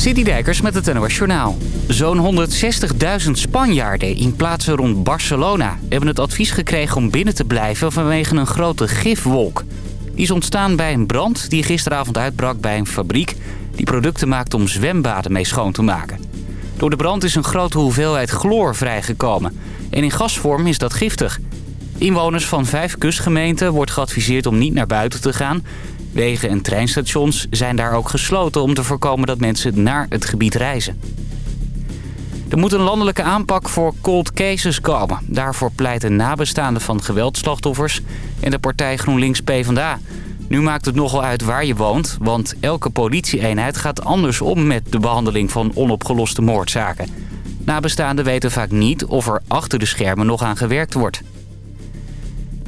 Dijkers met het NOS Journaal. Zo'n 160.000 Spanjaarden in plaatsen rond Barcelona... hebben het advies gekregen om binnen te blijven vanwege een grote gifwolk. Die is ontstaan bij een brand die gisteravond uitbrak bij een fabriek... die producten maakt om zwembaden mee schoon te maken. Door de brand is een grote hoeveelheid chloor vrijgekomen. En in gasvorm is dat giftig. Inwoners van vijf kustgemeenten wordt geadviseerd om niet naar buiten te gaan... Wegen en treinstations zijn daar ook gesloten om te voorkomen dat mensen naar het gebied reizen. Er moet een landelijke aanpak voor cold cases komen. Daarvoor pleiten nabestaanden van geweldslachtoffers en de partij GroenLinks PvdA. Nu maakt het nogal uit waar je woont, want elke politieeenheid gaat anders om met de behandeling van onopgeloste moordzaken. Nabestaanden weten vaak niet of er achter de schermen nog aan gewerkt wordt.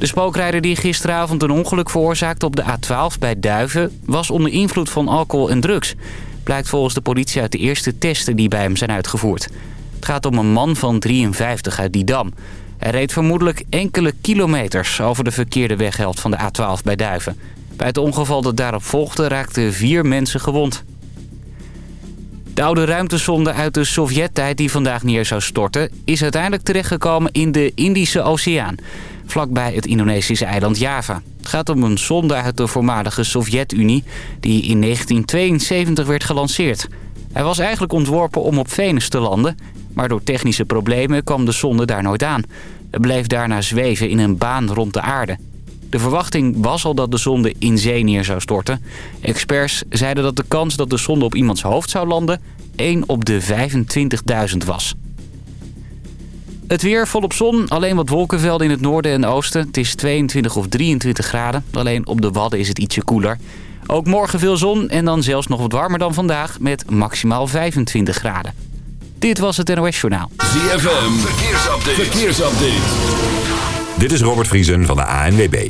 De spookrijder die gisteravond een ongeluk veroorzaakte op de A12 bij Duiven... was onder invloed van alcohol en drugs. Blijkt volgens de politie uit de eerste testen die bij hem zijn uitgevoerd. Het gaat om een man van 53 uit Didam. Hij reed vermoedelijk enkele kilometers over de verkeerde weghelft van de A12 bij Duiven. Bij het ongeval dat daarop volgde raakten vier mensen gewond. De oude ruimtesonde uit de Sovjet-tijd die vandaag neer zou storten... is uiteindelijk terechtgekomen in de Indische Oceaan vlakbij het Indonesische eiland Java. Het gaat om een zonde uit de voormalige Sovjet-Unie die in 1972 werd gelanceerd. Hij was eigenlijk ontworpen om op Venus te landen, maar door technische problemen kwam de zonde daar nooit aan. Het bleef daarna zweven in een baan rond de aarde. De verwachting was al dat de zonde in zee neer zou storten. Experts zeiden dat de kans dat de zonde op iemands hoofd zou landen 1 op de 25.000 was. Het weer volop zon, alleen wat wolkenvelden in het noorden en oosten. Het is 22 of 23 graden, alleen op de Wadden is het ietsje koeler. Ook morgen veel zon en dan zelfs nog wat warmer dan vandaag met maximaal 25 graden. Dit was het NOS Journaal. ZFM, verkeersupdate. verkeersupdate. Dit is Robert Vriesen van de ANWB.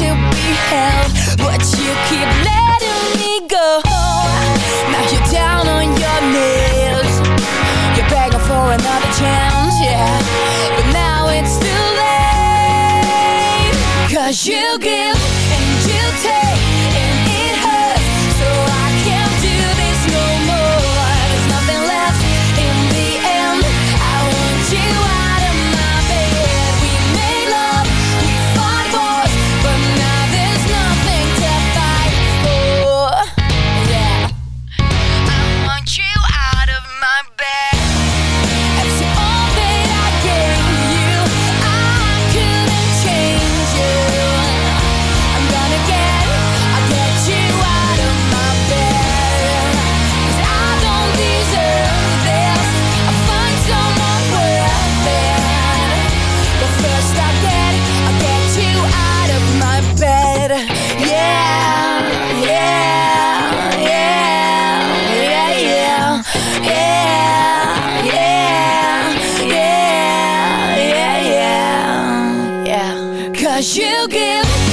To be held, but you keep letting me go. Now you're down on your knees, you're begging for another chance, yeah. But now it's too late, cause you give cause you give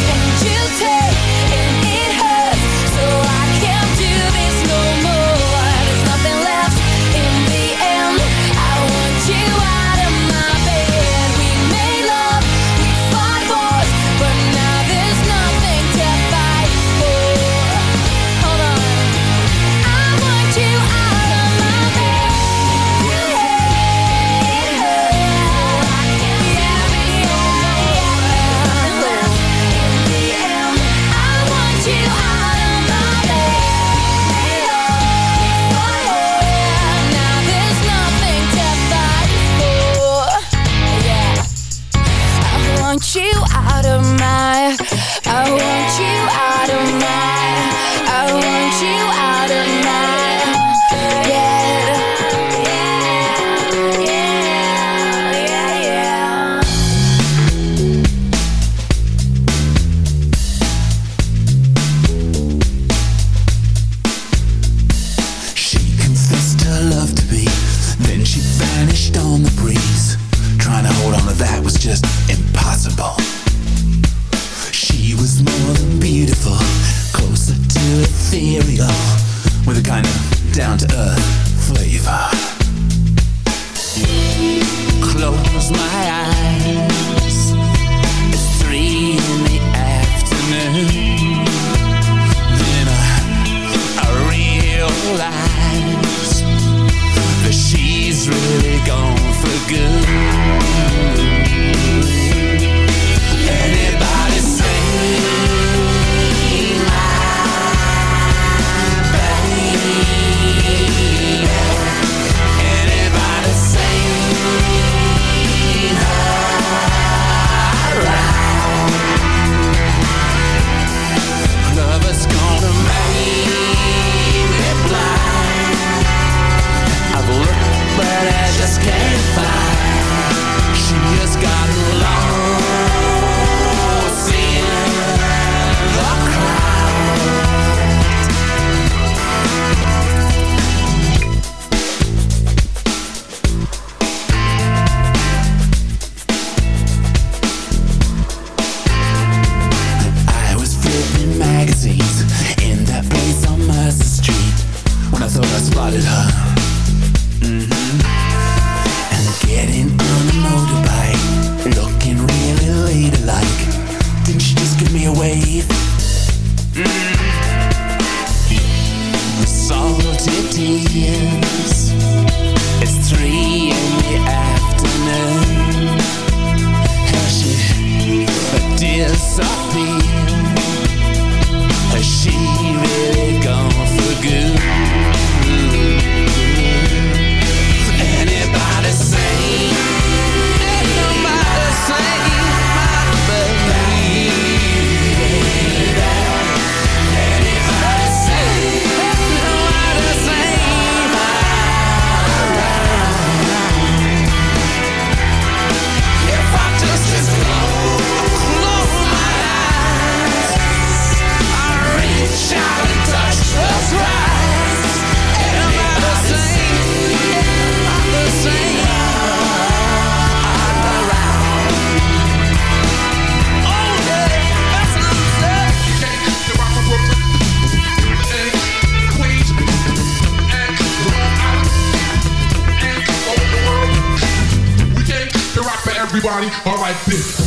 Everybody, all right, bitch.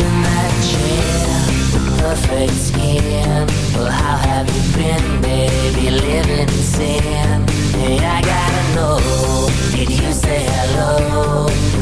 In that chair, perfect skin. Well, how have you been, baby? Living in sin. Hey, I gotta know. Did you say hello?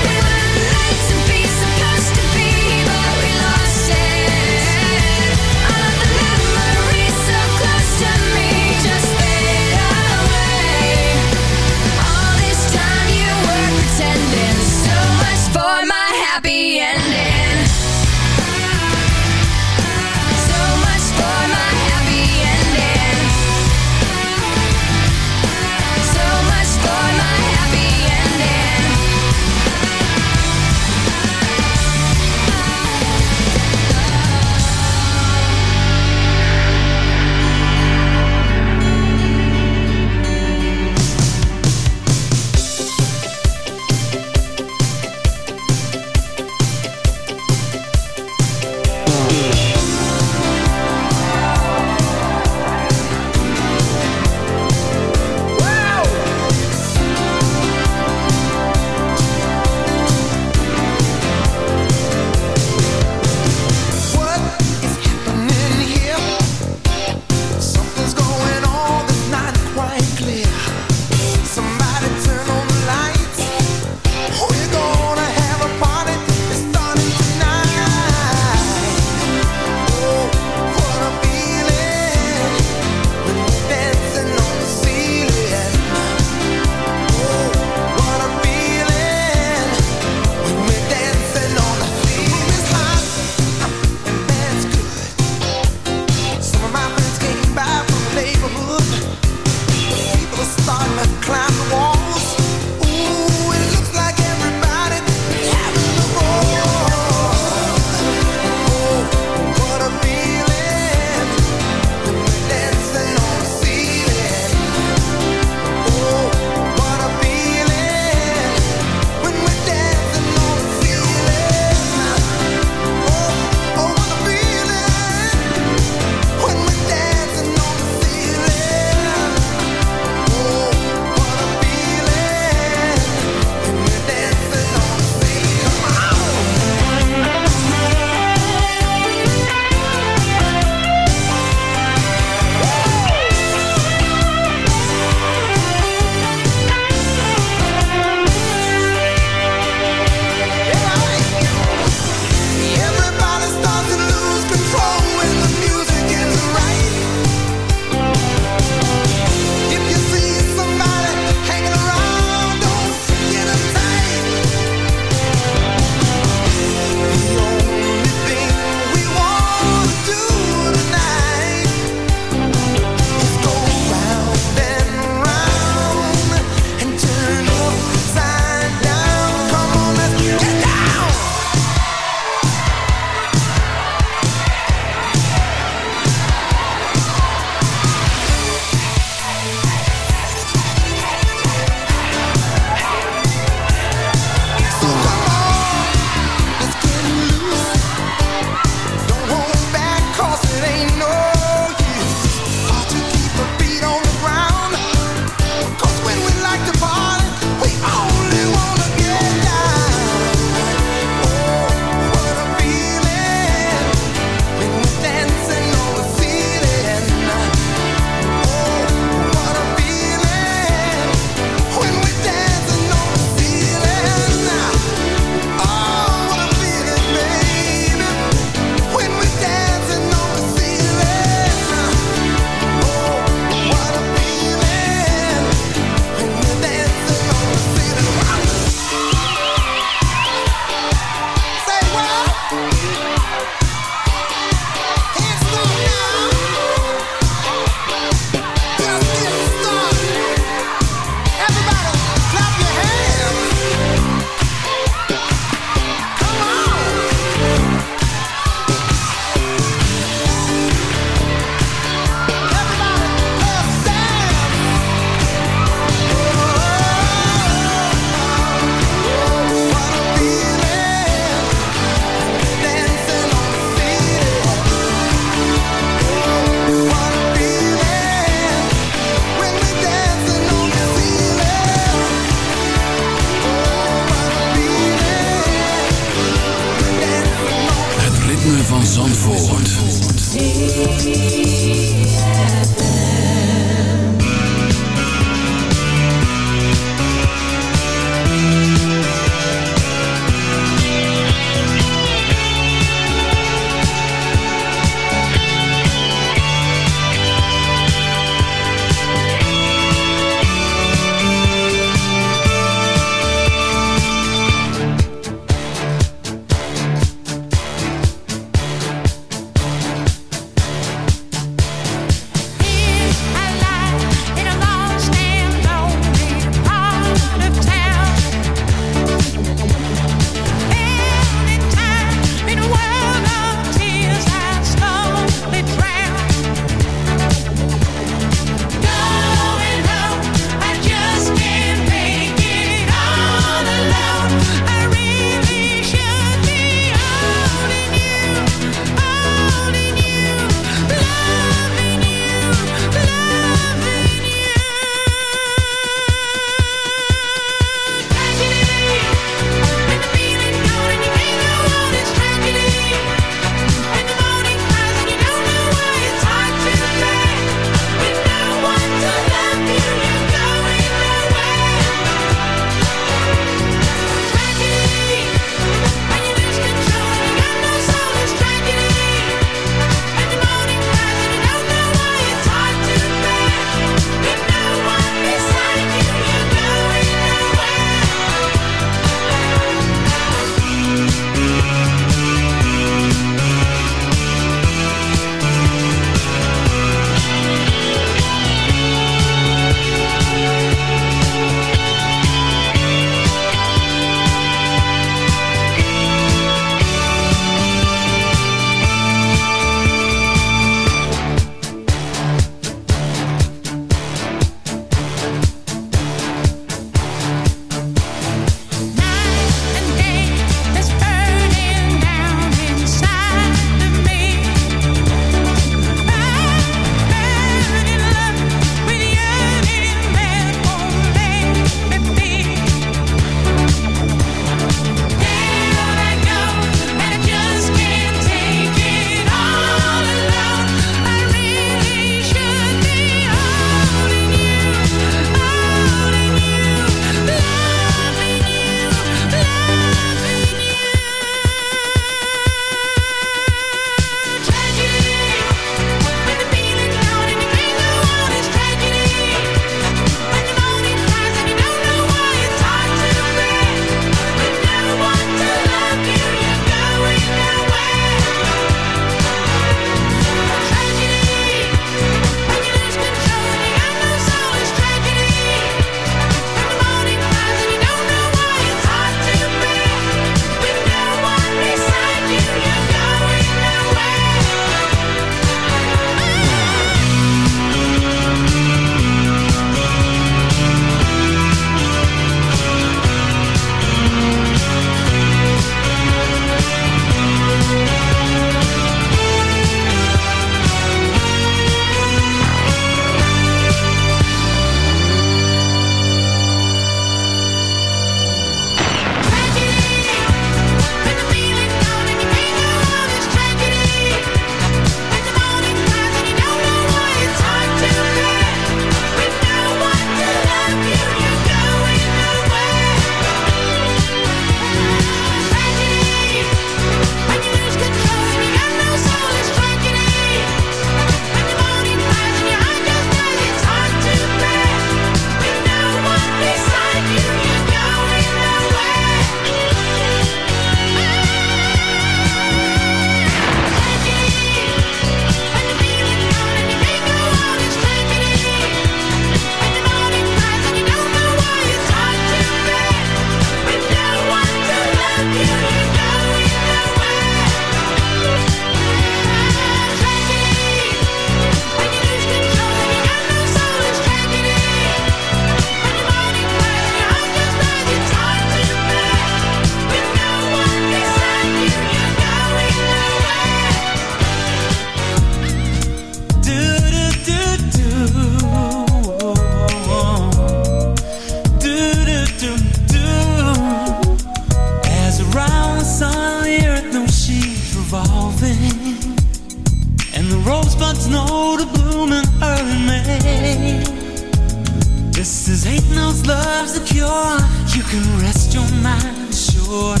can rest your mind assured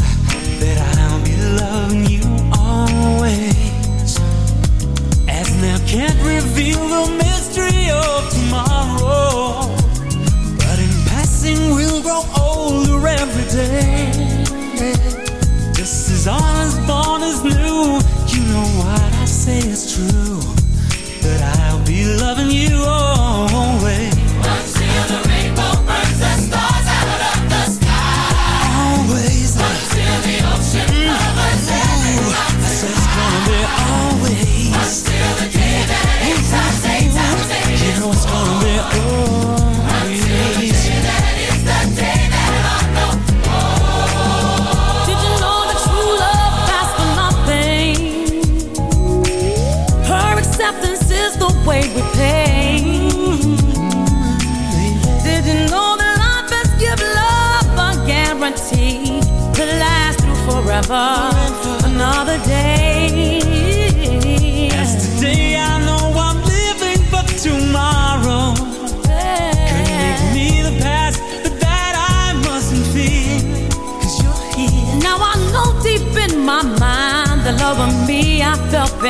that I'll be loving you always. As now can't reveal the mystery of tomorrow, but in passing we'll grow older every day. Just as all as born as new, you know what I say is true. That I'll be loving you always.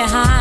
where high.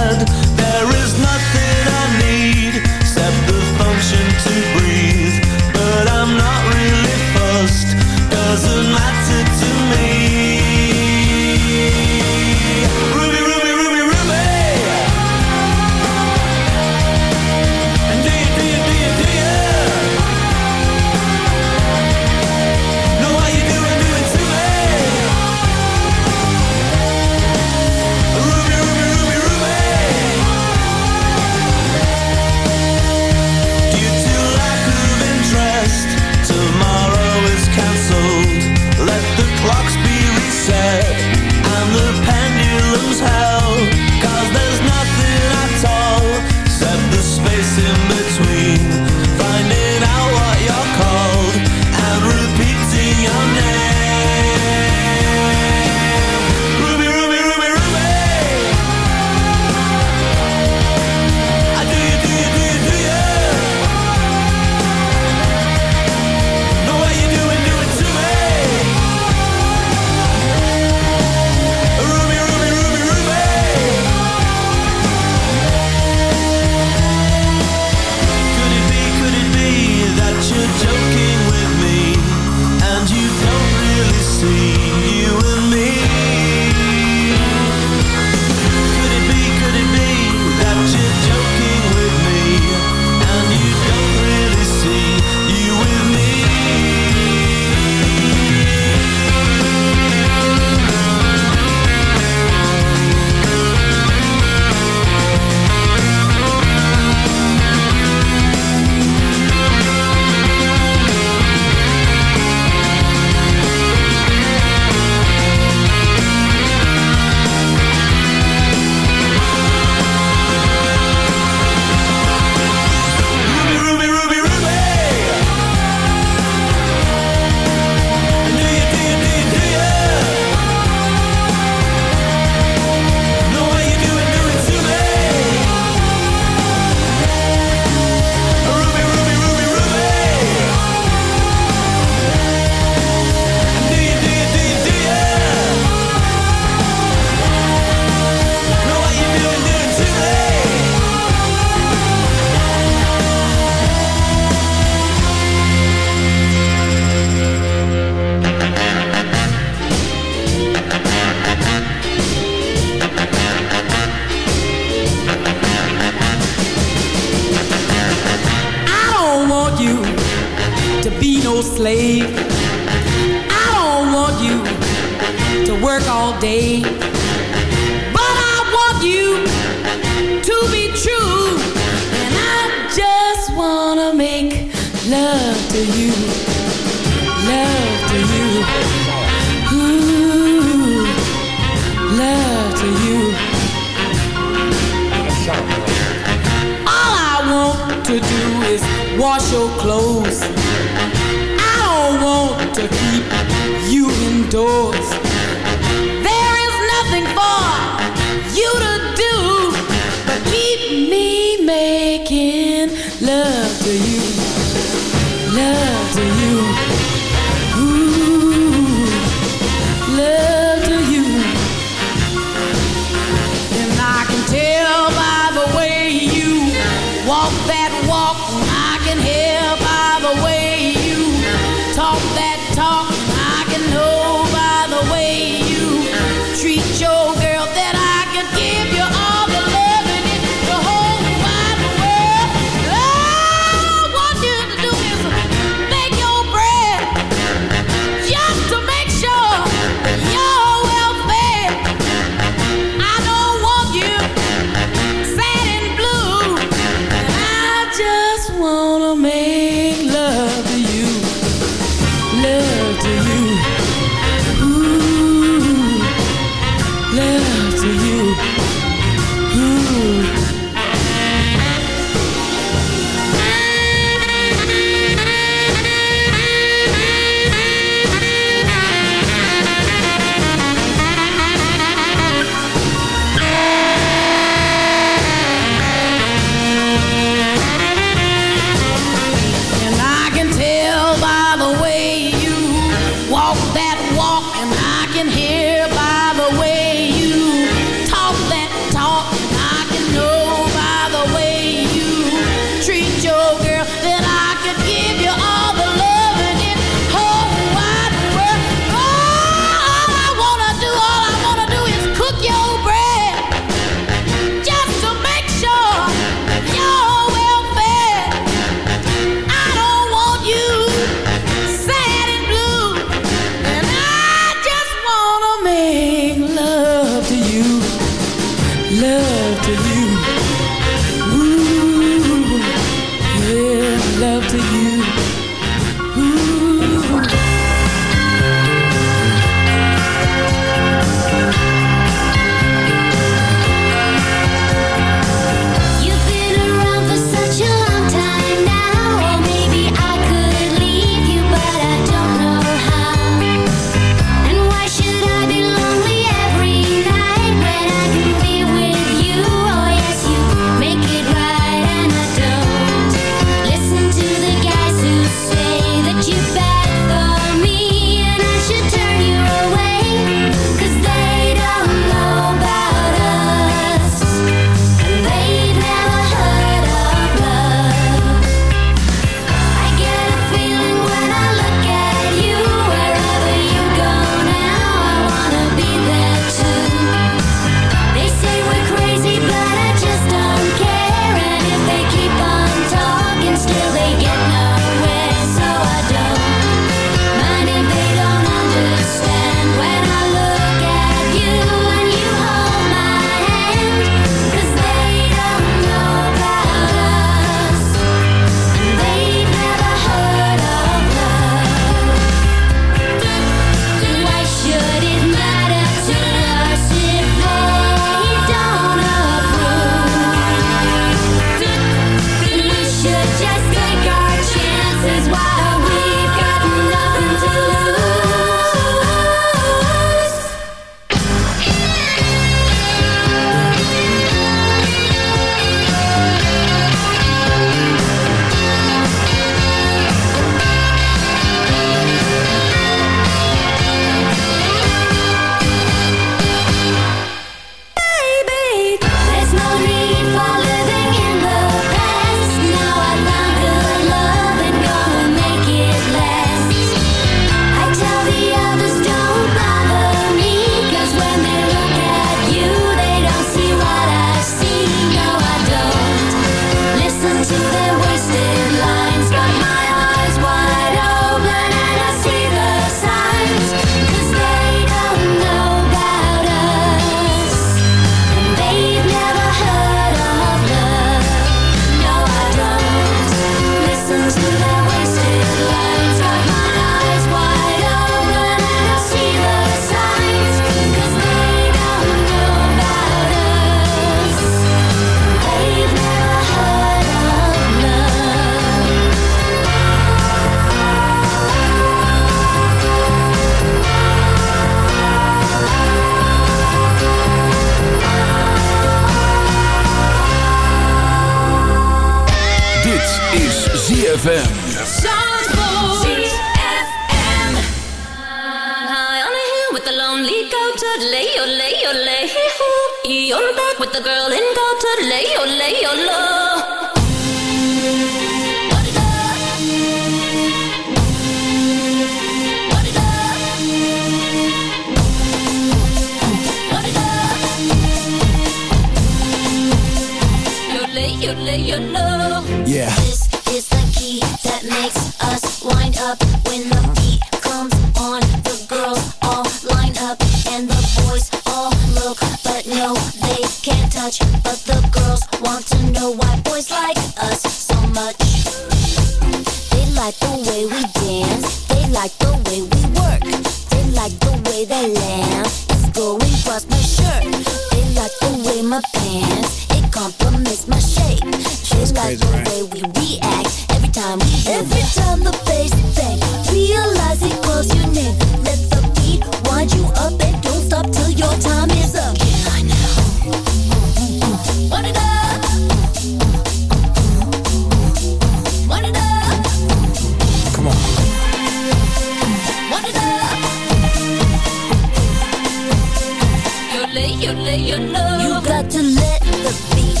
lay, you lay your love. You got to let the beat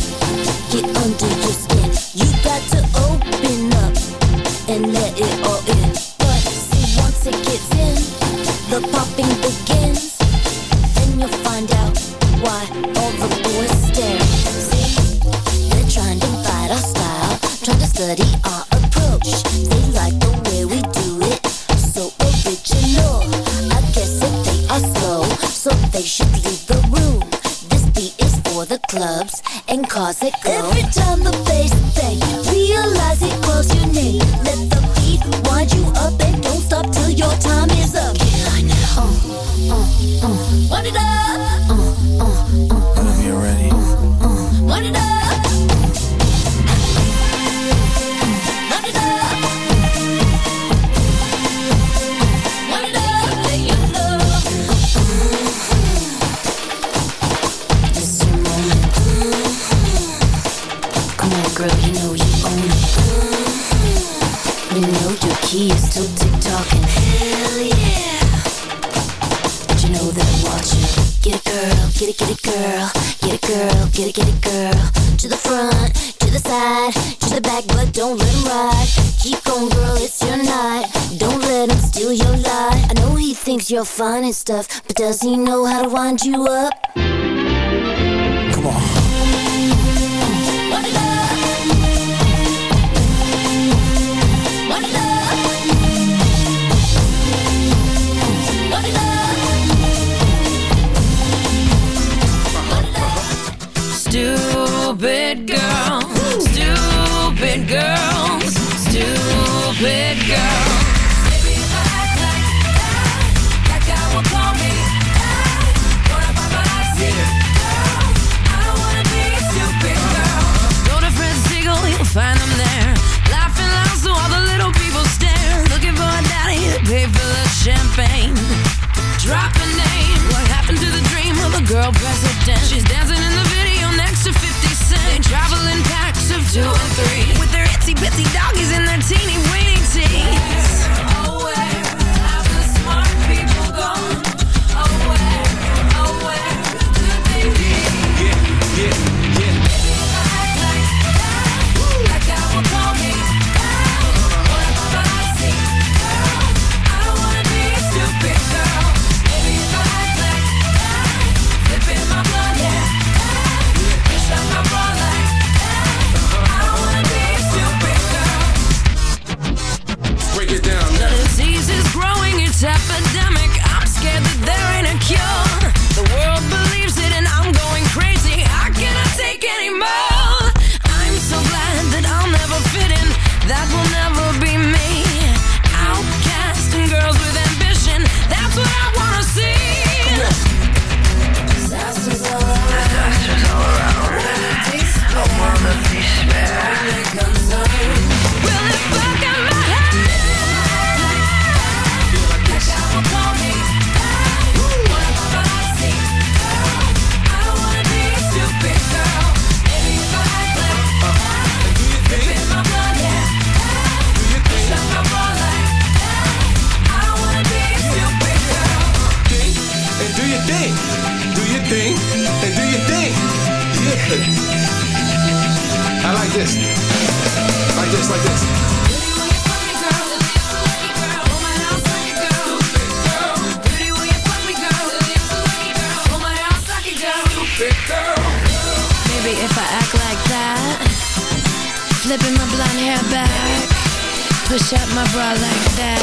get under your skin. You got to open up and let it all in. But see, once it gets in, the popping begins how's it go? stuff, but does he know how to wind you up? Come on. Stupid girl, stupid girls, stupid girls. I like this. Like this, like this. Maybe if I act like that Flipping my blonde hair back Push up my bra like that